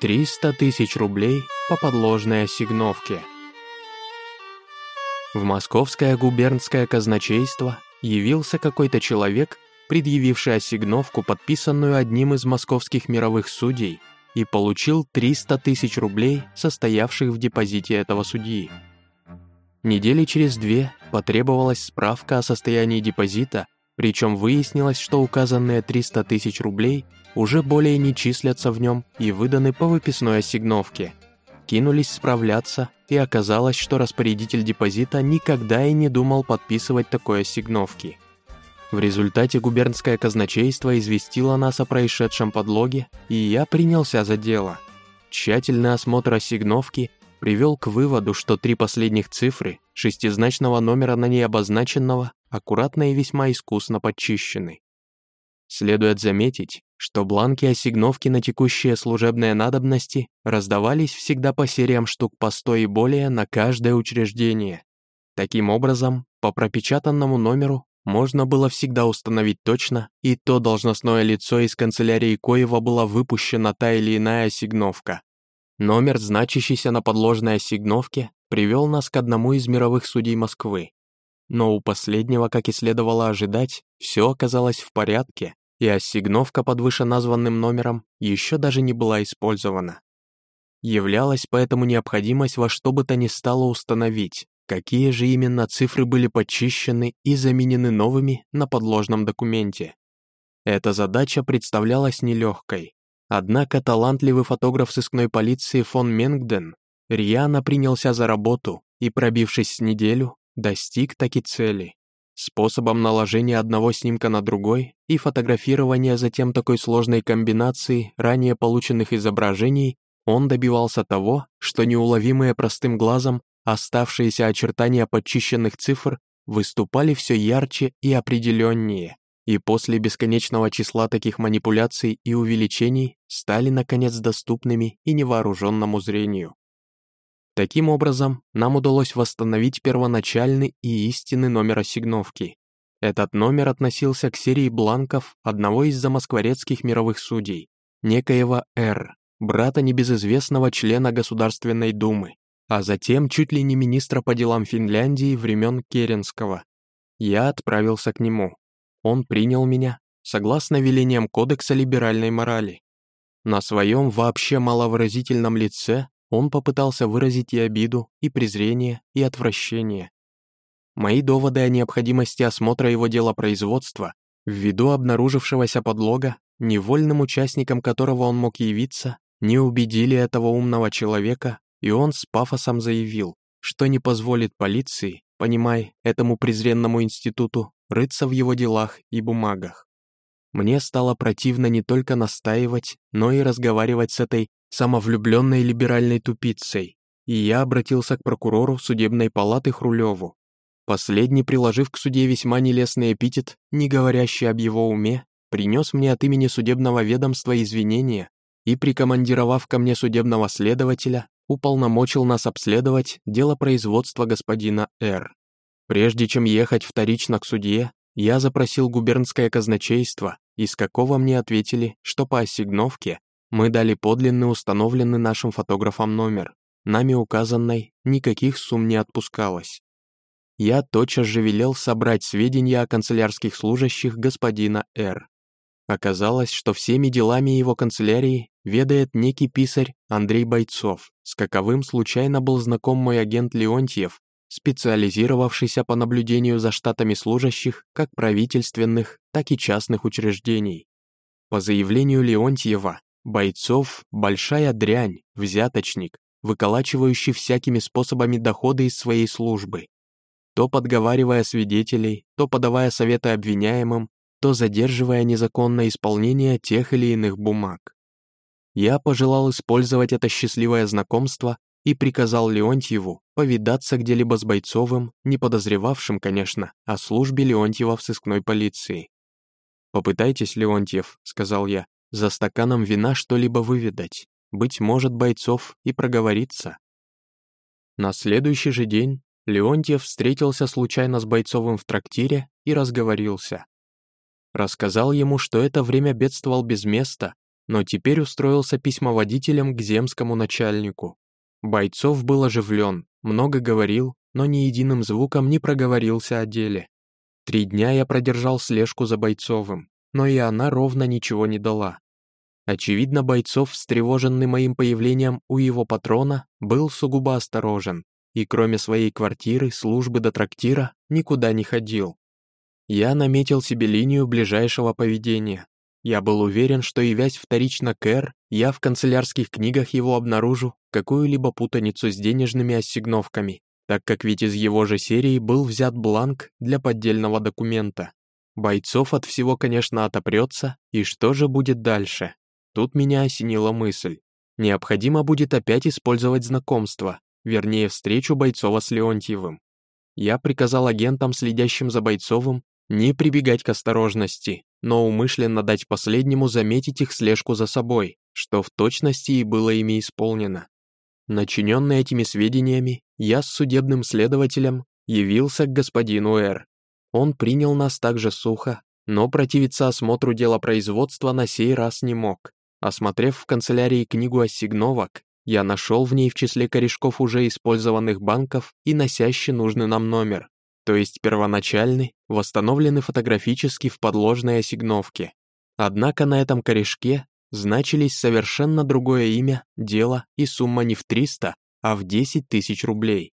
300 тысяч рублей по подложной ассигновке. В московское губернское казначейство явился какой-то человек, предъявивший ассигновку, подписанную одним из московских мировых судей, и получил 300 тысяч рублей, состоявших в депозите этого судьи. Недели через две потребовалась справка о состоянии депозита, причем выяснилось, что указанные 300 тысяч рублей уже более не числятся в нем и выданы по выписной ассигновке. Кинулись справляться, и оказалось, что распорядитель депозита никогда и не думал подписывать такой ассигновки. В результате губернское казначейство известило нас о происшедшем подлоге, и я принялся за дело. Тщательный осмотр ассигновки привел к выводу, что три последних цифры шестизначного номера на ней обозначенного аккуратно и весьма искусно подчищены. Следует заметить, что бланки ассигновки на текущие служебные надобности раздавались всегда по сериям штук по 100 и более на каждое учреждение. Таким образом, по пропечатанному номеру можно было всегда установить точно, и то должностное лицо из канцелярии Коева была выпущена та или иная ассигновка. Номер, значащийся на подложной ассигновке, привел нас к одному из мировых судей Москвы. Но у последнего, как и следовало ожидать, все оказалось в порядке, и ассигновка под вышеназванным номером еще даже не была использована. Являлась поэтому необходимость во что бы то ни стало установить, какие же именно цифры были почищены и заменены новыми на подложном документе. Эта задача представлялась нелегкой. Однако талантливый фотограф сыскной полиции фон Менгден рьяно принялся за работу и, пробившись с неделю, достиг таки цели. Способом наложения одного снимка на другой и фотографирования затем такой сложной комбинации ранее полученных изображений он добивался того, что неуловимые простым глазом оставшиеся очертания подчищенных цифр выступали все ярче и определеннее, и после бесконечного числа таких манипуляций и увеличений стали наконец доступными и невооруженному зрению. Таким образом, нам удалось восстановить первоначальный и истинный номер ассигновки. Этот номер относился к серии бланков одного из замоскворецких мировых судей, некоего Р, брата небезызвестного члена Государственной Думы, а затем чуть ли не министра по делам Финляндии времен Керенского. Я отправился к нему. Он принял меня, согласно велениям Кодекса либеральной морали. На своем вообще маловыразительном лице он попытался выразить и обиду, и презрение, и отвращение. Мои доводы о необходимости осмотра его дела производства, ввиду обнаружившегося подлога, невольным участником которого он мог явиться, не убедили этого умного человека, и он с пафосом заявил, что не позволит полиции, понимай, этому презренному институту, рыться в его делах и бумагах. Мне стало противно не только настаивать, но и разговаривать с этой самовлюбленной либеральной тупицей, и я обратился к прокурору судебной палаты Хрулеву. Последний, приложив к суде весьма нелестный эпитет, не говорящий об его уме, принес мне от имени судебного ведомства извинения и, прикомандировав ко мне судебного следователя, уполномочил нас обследовать дело производства господина Р. Прежде чем ехать вторично к судье, я запросил губернское казначейство, из какого мне ответили, что по ассигновке мы дали подлинный установленный нашим фотографом номер. Нами указанной никаких сумм не отпускалось. Я тотчас же велел собрать сведения о канцелярских служащих господина Р. Оказалось, что всеми делами его канцелярии ведает некий писарь Андрей Бойцов, с каковым случайно был знаком мой агент Леонтьев, специализировавшийся по наблюдению за штатами служащих как правительственных, так и частных учреждений. По заявлению Леонтьева, Бойцов – большая дрянь, взяточник, выколачивающий всякими способами доходы из своей службы. То подговаривая свидетелей, то подавая советы обвиняемым, то задерживая незаконное исполнение тех или иных бумаг. Я пожелал использовать это счастливое знакомство и приказал Леонтьеву повидаться где-либо с Бойцовым, не подозревавшим, конечно, о службе Леонтьева в сыскной полиции. «Попытайтесь, Леонтьев», — сказал я, за стаканом вина что-либо выведать, быть может, бойцов и проговориться. На следующий же день Леонтьев встретился случайно с Бойцовым в трактире и разговорился. Рассказал ему, что это время бедствовал без места, но теперь устроился письмоводителем к земскому начальнику. Бойцов был оживлен, много говорил, но ни единым звуком не проговорился о деле. Три дня я продержал слежку за Бойцовым, но и она ровно ничего не дала. Очевидно, Бойцов, встревоженный моим появлением у его патрона, был сугубо осторожен и кроме своей квартиры, службы до трактира никуда не ходил. Я наметил себе линию ближайшего поведения. Я был уверен, что явясь вторично к Эр, я в канцелярских книгах его обнаружу какую-либо путаницу с денежными ассигновками, так как ведь из его же серии был взят бланк для поддельного документа. Бойцов от всего, конечно, отопрется, и что же будет дальше? Тут меня осенила мысль. Необходимо будет опять использовать знакомство, вернее, встречу Бойцова с Леонтьевым. Я приказал агентам, следящим за Бойцовым, не прибегать к осторожности, но умышленно дать последнему заметить их слежку за собой, что в точности и было ими исполнено. Начиненный этими сведениями, я с судебным следователем явился к господину Р. Он принял нас также сухо, но противиться осмотру дела производства на сей раз не мог. Осмотрев в канцелярии книгу ассигновок, я нашел в ней в числе корешков уже использованных банков и носящий нужный нам номер, то есть первоначальный, восстановленный фотографически в подложной ассигновке. Однако на этом корешке значились совершенно другое имя, дело и сумма не в 300, а в 10 тысяч рублей.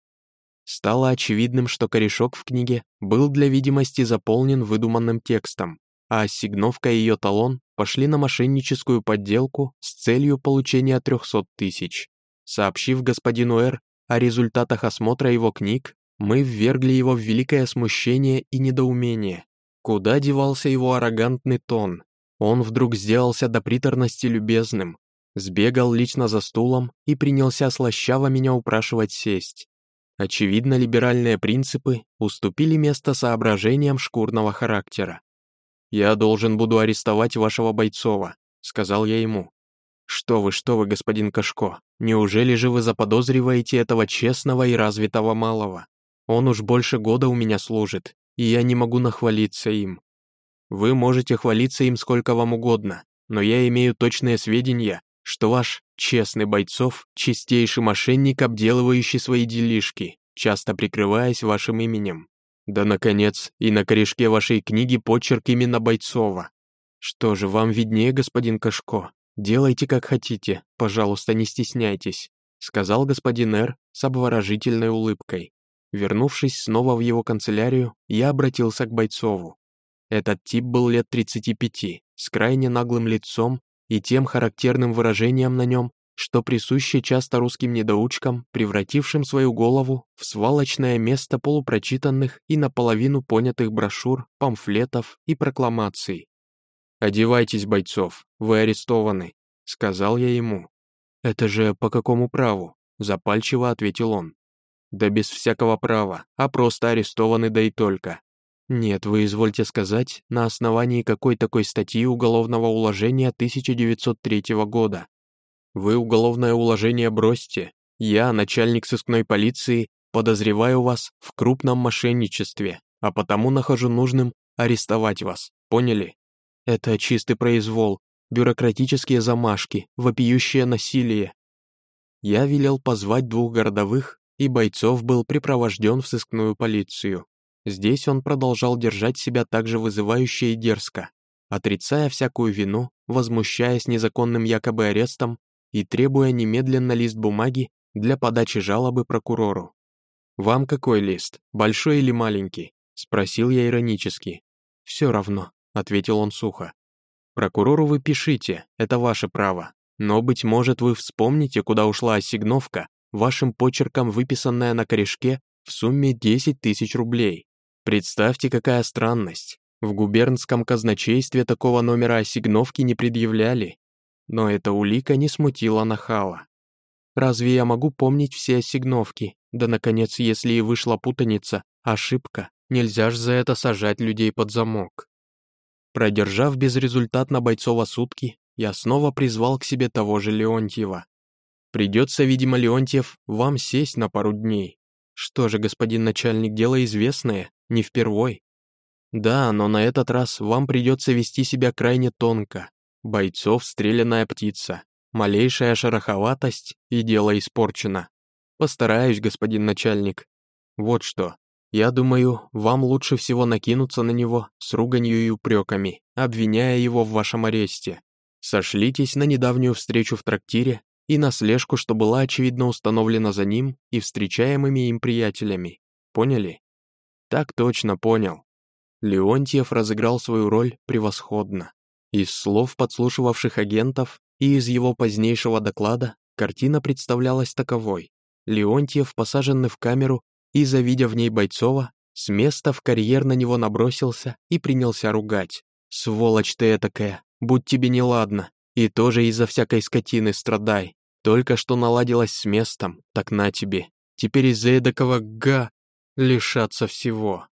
Стало очевидным, что корешок в книге был для видимости заполнен выдуманным текстом, а ассигновка и ее талон пошли на мошенническую подделку с целью получения 300 тысяч. Сообщив господину Р о результатах осмотра его книг, мы ввергли его в великое смущение и недоумение. Куда девался его арогантный тон, он вдруг сделался до приторности любезным, сбегал лично за стулом и принялся слащаво меня упрашивать сесть. Очевидно, либеральные принципы уступили место соображениям шкурного характера. «Я должен буду арестовать вашего Бойцова», — сказал я ему. «Что вы, что вы, господин Кашко, неужели же вы заподозриваете этого честного и развитого малого? Он уж больше года у меня служит, и я не могу нахвалиться им. Вы можете хвалиться им сколько вам угодно, но я имею точные сведения, что ваш честный бойцов – чистейший мошенник, обделывающий свои делишки, часто прикрываясь вашим именем. Да, наконец, и на корешке вашей книги почерк именно Бойцова. Что же, вам виднее, господин Кашко. Делайте, как хотите, пожалуйста, не стесняйтесь», сказал господин Р. с обворожительной улыбкой. Вернувшись снова в его канцелярию, я обратился к Бойцову. Этот тип был лет 35, с крайне наглым лицом и тем характерным выражением на нем, что присуще часто русским недоучкам, превратившим свою голову в свалочное место полупрочитанных и наполовину понятых брошюр, памфлетов и прокламаций. «Одевайтесь, бойцов, вы арестованы», — сказал я ему. «Это же по какому праву?» — запальчиво ответил он. «Да без всякого права, а просто арестованы да и только. Нет, вы извольте сказать, на основании какой такой статьи Уголовного уложения 1903 года. Вы уголовное уложение бросьте. Я, начальник сыскной полиции, подозреваю вас в крупном мошенничестве, а потому нахожу нужным арестовать вас. Поняли? Это чистый произвол, бюрократические замашки, вопиющее насилие. Я велел позвать двух городовых, и бойцов был припровожден в сыскную полицию. Здесь он продолжал держать себя так же вызывающе и дерзко, отрицая всякую вину, возмущаясь незаконным якобы арестом и требуя немедленно лист бумаги для подачи жалобы прокурору. «Вам какой лист, большой или маленький?» — спросил я иронически. «Все равно», — ответил он сухо. «Прокурору вы пишите, это ваше право, но, быть может, вы вспомните, куда ушла ассигновка, вашим почерком выписанная на корешке в сумме 10 тысяч рублей. Представьте, какая странность. В губернском казначействе такого номера ассигновки не предъявляли. Но эта улика не смутила нахала. Разве я могу помнить все ассигновки? Да, наконец, если и вышла путаница, ошибка, нельзя ж за это сажать людей под замок. Продержав безрезультатно Бойцова сутки, я снова призвал к себе того же Леонтьева. Придется, видимо, Леонтьев, вам сесть на пару дней. Что же, господин начальник, дело известное, не впервой. Да, но на этот раз вам придется вести себя крайне тонко. Бойцов стреляная птица. Малейшая шероховатость и дело испорчено. Постараюсь, господин начальник. Вот что. Я думаю, вам лучше всего накинуться на него с руганью и упреками, обвиняя его в вашем аресте. Сошлитесь на недавнюю встречу в трактире и на слежку, что была очевидно установлена за ним и встречаемыми им приятелями. Поняли? Так точно понял. Леонтьев разыграл свою роль превосходно. Из слов подслушивавших агентов и из его позднейшего доклада картина представлялась таковой. Леонтьев, посаженный в камеру и, завидя в ней Бойцова, с места в карьер на него набросился и принялся ругать. «Сволочь ты этакая, будь тебе неладно, и тоже из-за всякой скотины страдай. Только что наладилась с местом, так на тебе. Теперь из-за эдакого га лишаться всего.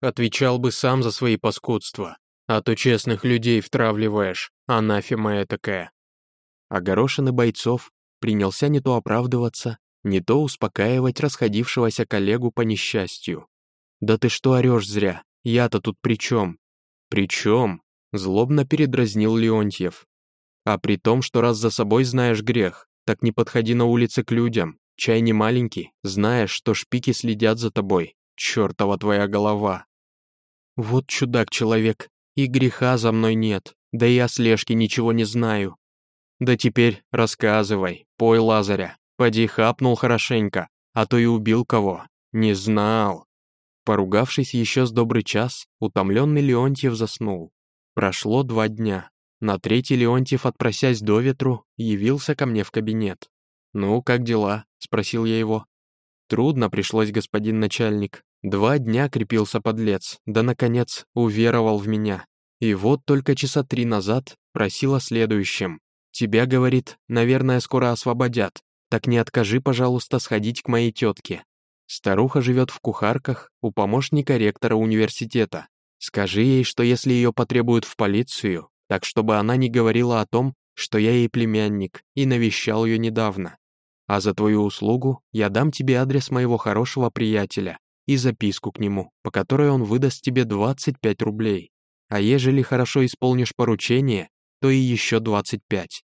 Отвечал бы сам за свои паскудства, а то честных людей втравливаешь, анафема такая. Огорошенный бойцов принялся не то оправдываться, не то успокаивать расходившегося коллегу по несчастью. «Да ты что орешь зря? Я-то тут при чем?» «При чем?» — злобно передразнил Леонтьев. «А при том, что раз за собой знаешь грех, так не подходи на улице к людям, чай не маленький, знаешь, что шпики следят за тобой, чертова твоя голова». «Вот чудак-человек, и греха за мной нет, да и о слежке ничего не знаю». «Да теперь рассказывай, пой Лазаря, поди хапнул хорошенько, а то и убил кого, не знал». Поругавшись еще с добрый час, утомленный Леонтьев заснул. Прошло два дня. На третий Леонтьев, отпросясь до ветру, явился ко мне в кабинет. «Ну, как дела?» — спросил я его. «Трудно пришлось, господин начальник. Два дня крепился подлец, да, наконец, уверовал в меня. И вот только часа три назад просил о следующем. «Тебя, — говорит, — наверное, скоро освободят. Так не откажи, пожалуйста, сходить к моей тетке. Старуха живет в кухарках у помощника ректора университета. Скажи ей, что если ее потребуют в полицию, так чтобы она не говорила о том, что я ей племянник и навещал ее недавно. А за твою услугу я дам тебе адрес моего хорошего приятеля, и записку к нему, по которой он выдаст тебе 25 рублей. А ежели хорошо исполнишь поручение, то и еще 25.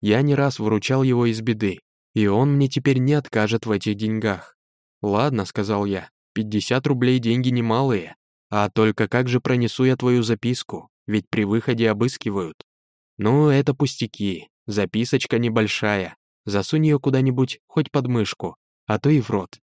Я не раз выручал его из беды, и он мне теперь не откажет в этих деньгах. «Ладно», — сказал я, — «50 рублей деньги немалые. А только как же пронесу я твою записку, ведь при выходе обыскивают». «Ну, это пустяки, записочка небольшая. Засунь ее куда-нибудь, хоть под мышку, а то и в рот.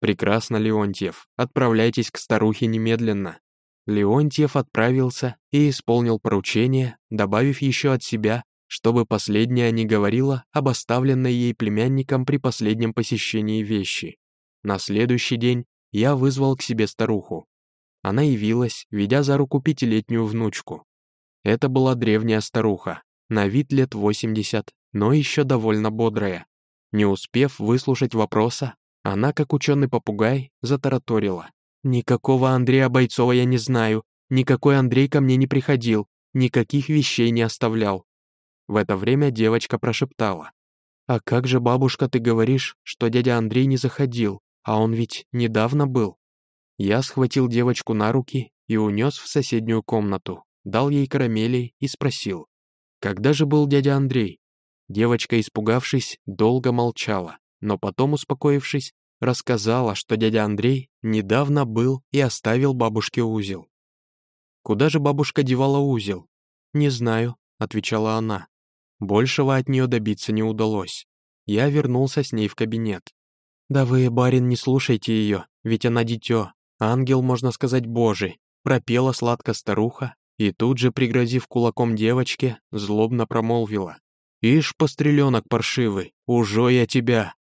«Прекрасно, Леонтьев, отправляйтесь к старухе немедленно». Леонтьев отправился и исполнил поручение, добавив еще от себя, чтобы последняя не говорила об оставленной ей племянником при последнем посещении вещи. На следующий день я вызвал к себе старуху. Она явилась, ведя за руку пятилетнюю внучку. Это была древняя старуха, на вид лет 80, но еще довольно бодрая. Не успев выслушать вопроса, она, как ученый-попугай, затараторила. «Никакого Андрея Бойцова я не знаю, никакой Андрей ко мне не приходил, никаких вещей не оставлял». В это время девочка прошептала. «А как же, бабушка, ты говоришь, что дядя Андрей не заходил, а он ведь недавно был?» Я схватил девочку на руки и унес в соседнюю комнату, дал ей карамелей и спросил. «Когда же был дядя Андрей?» Девочка, испугавшись, долго молчала но потом, успокоившись, рассказала, что дядя Андрей недавно был и оставил бабушке узел. «Куда же бабушка девала узел?» «Не знаю», — отвечала она. Большего от нее добиться не удалось. Я вернулся с ней в кабинет. «Да вы, барин, не слушайте ее, ведь она дитё, ангел, можно сказать, божий», пропела сладко старуха и тут же, пригрозив кулаком девочке, злобно промолвила. «Ишь, постреленок паршивый, ужо я тебя!»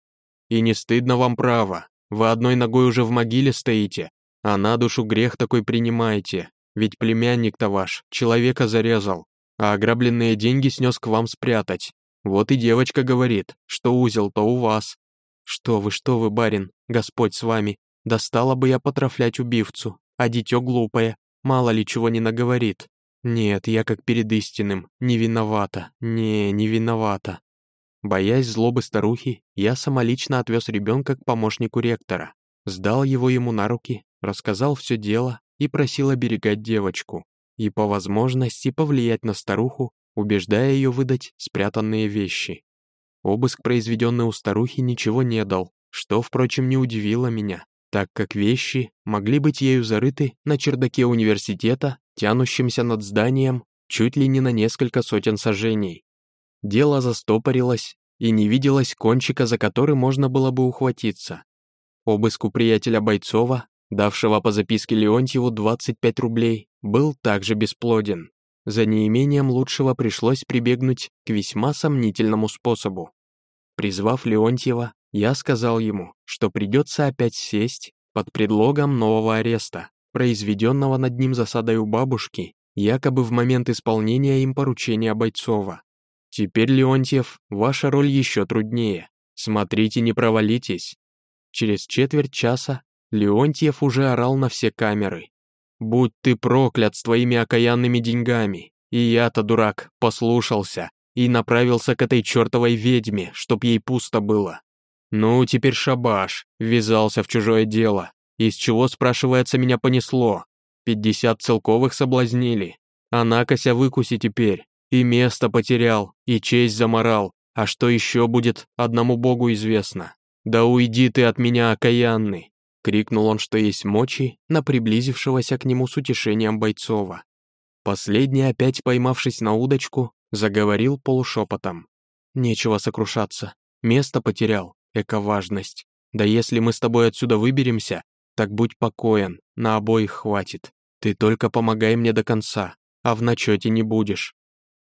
И не стыдно вам право, вы одной ногой уже в могиле стоите, а на душу грех такой принимаете, ведь племянник-то ваш человека зарезал, а ограбленные деньги снес к вам спрятать. Вот и девочка говорит, что узел-то у вас. Что вы, что вы, барин, Господь с вами, достала бы я потрафлять убивцу, а дитё глупое, мало ли чего не наговорит. Нет, я как перед истинным, не виновата, не, не виновата. Боясь злобы старухи, я самолично отвез ребенка к помощнику ректора, сдал его ему на руки, рассказал все дело и просил оберегать девочку и по возможности повлиять на старуху, убеждая ее выдать спрятанные вещи. Обыск, произведенный у старухи, ничего не дал, что, впрочем, не удивило меня, так как вещи могли быть ею зарыты на чердаке университета, тянущемся над зданием чуть ли не на несколько сотен сажений. Дело застопорилось, и не виделось кончика, за который можно было бы ухватиться. Обыск у приятеля Бойцова, давшего по записке Леонтьеву 25 рублей, был также бесплоден. За неимением лучшего пришлось прибегнуть к весьма сомнительному способу. Призвав Леонтьева, я сказал ему, что придется опять сесть под предлогом нового ареста, произведенного над ним засадой у бабушки, якобы в момент исполнения им поручения Бойцова. Теперь, Леонтьев, ваша роль еще труднее. Смотрите, не провалитесь. Через четверть часа Леонтьев уже орал на все камеры. «Будь ты проклят с твоими окаянными деньгами! И я-то, дурак, послушался и направился к этой чертовой ведьме, чтоб ей пусто было. Ну, теперь шабаш, ввязался в чужое дело. Из чего, спрашивается, меня понесло? Пятьдесят целковых соблазнили. А накося выкуси теперь. И место потерял, и честь заморал. А что еще будет, одному богу известно. Да уйди ты от меня, окаянный. Крикнул он, что есть мочи, на приблизившегося к нему с утешением Бойцова. Последний, опять поймавшись на удочку, заговорил полушепотом. «Нечего сокрушаться. Место потерял. Эко-важность. Да если мы с тобой отсюда выберемся, так будь покоен, на обоих хватит. Ты только помогай мне до конца, а в начете не будешь.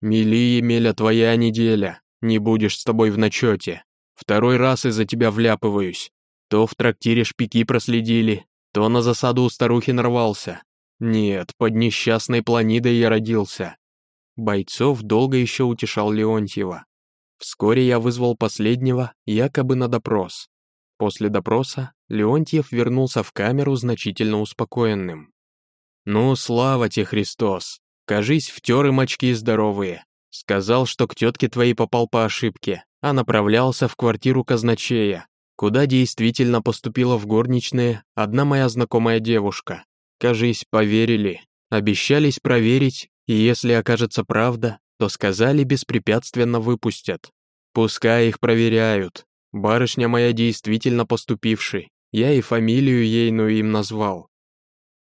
Мили, Емеля, твоя неделя. Не будешь с тобой в начете. Второй раз из-за тебя вляпываюсь. То в трактире шпики проследили, то на засаду у старухи нарвался. Нет, под несчастной планидой я родился. Бойцов долго еще утешал Леонтьева. Вскоре я вызвал последнего, якобы на допрос. После допроса Леонтьев вернулся в камеру значительно успокоенным. «Ну, слава тебе, Христос! Кажись, втер им очки здоровые. Сказал, что к тетке твоей попал по ошибке, а направлялся в квартиру казначея, куда действительно поступила в горничные одна моя знакомая девушка. Кажись, поверили, обещались проверить и если окажется правда, то сказали беспрепятственно выпустят. Пускай их проверяют. Барышня моя действительно поступивший. Я и фамилию ейную им назвал.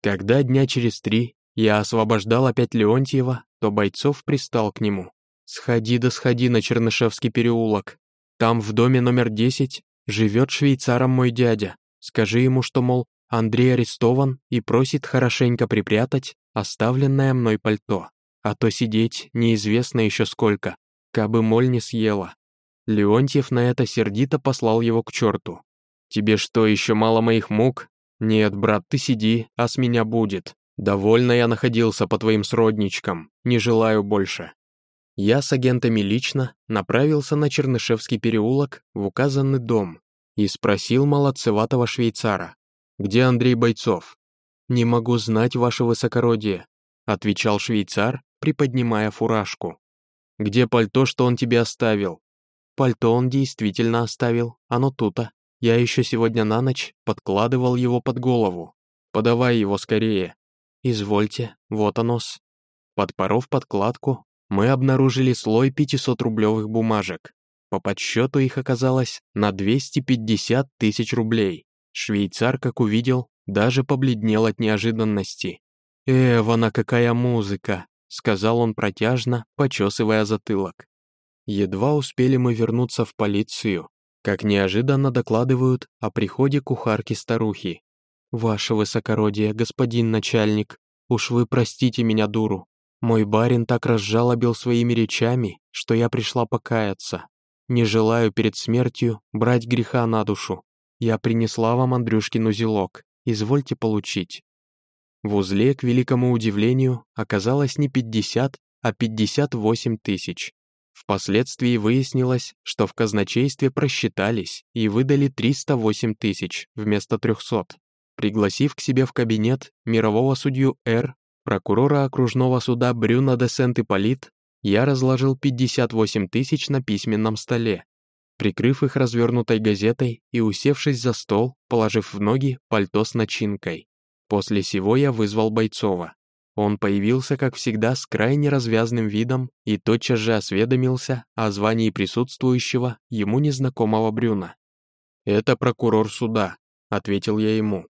Когда дня через три я освобождал опять Леонтьева, то Бойцов пристал к нему. «Сходи да сходи на Чернышевский переулок. Там в доме номер 10 живет швейцаром мой дядя. Скажи ему, что, мол, Андрей арестован и просит хорошенько припрятать оставленное мной пальто а то сидеть неизвестно еще сколько, кабы моль не съела. Леонтьев на это сердито послал его к черту. «Тебе что, еще мало моих мук? Нет, брат, ты сиди, а с меня будет. Довольно я находился по твоим сродничкам, не желаю больше». Я с агентами лично направился на Чернышевский переулок в указанный дом и спросил молодцеватого швейцара, где Андрей Бойцов. «Не могу знать, ваше высокородие», — отвечал швейцар приподнимая фуражку. «Где пальто, что он тебе оставил?» «Пальто он действительно оставил, оно туто. Я еще сегодня на ночь подкладывал его под голову. Подавай его скорее». «Извольте, вот оно-с». Подпоров подкладку, мы обнаружили слой 500-рублевых бумажек. По подсчету их оказалось на 250 тысяч рублей. Швейцар, как увидел, даже побледнел от неожиданности. «Эвана, какая музыка! сказал он протяжно, почесывая затылок. Едва успели мы вернуться в полицию, как неожиданно докладывают о приходе кухарки-старухи. «Ваше высокородие, господин начальник, уж вы простите меня, дуру. Мой барин так разжалобил своими речами, что я пришла покаяться. Не желаю перед смертью брать греха на душу. Я принесла вам Андрюшкин узелок, извольте получить». В узле, к великому удивлению, оказалось не 50, а 58 тысяч. Впоследствии выяснилось, что в казначействе просчитались и выдали 308 тысяч вместо 300. Пригласив к себе в кабинет мирового судью Р, прокурора окружного суда Брюна де Сент-Ипполит, я разложил 58 тысяч на письменном столе, прикрыв их развернутой газетой и усевшись за стол, положив в ноги пальто с начинкой. После сего я вызвал Бойцова. Он появился, как всегда, с крайне развязным видом и тотчас же осведомился о звании присутствующего ему незнакомого Брюна. «Это прокурор суда», — ответил я ему.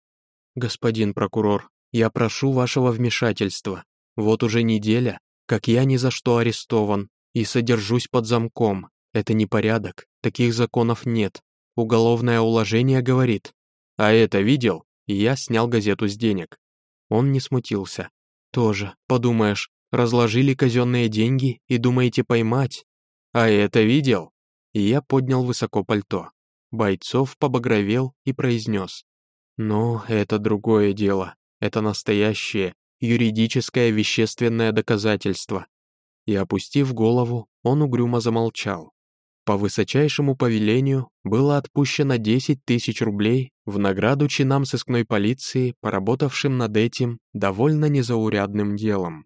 «Господин прокурор, я прошу вашего вмешательства. Вот уже неделя, как я ни за что арестован и содержусь под замком. Это непорядок, таких законов нет. Уголовное уложение говорит. А это видел? И я снял газету с денег. Он не смутился. Тоже, подумаешь, разложили казенные деньги и думаете поймать. А это видел? И я поднял высоко пальто. Бойцов побагровел и произнес. «Ну, это другое дело. Это настоящее, юридическое вещественное доказательство». И опустив голову, он угрюмо замолчал. По высочайшему повелению было отпущено 10 тысяч рублей в награду чинам сыскной полиции, поработавшим над этим довольно незаурядным делом.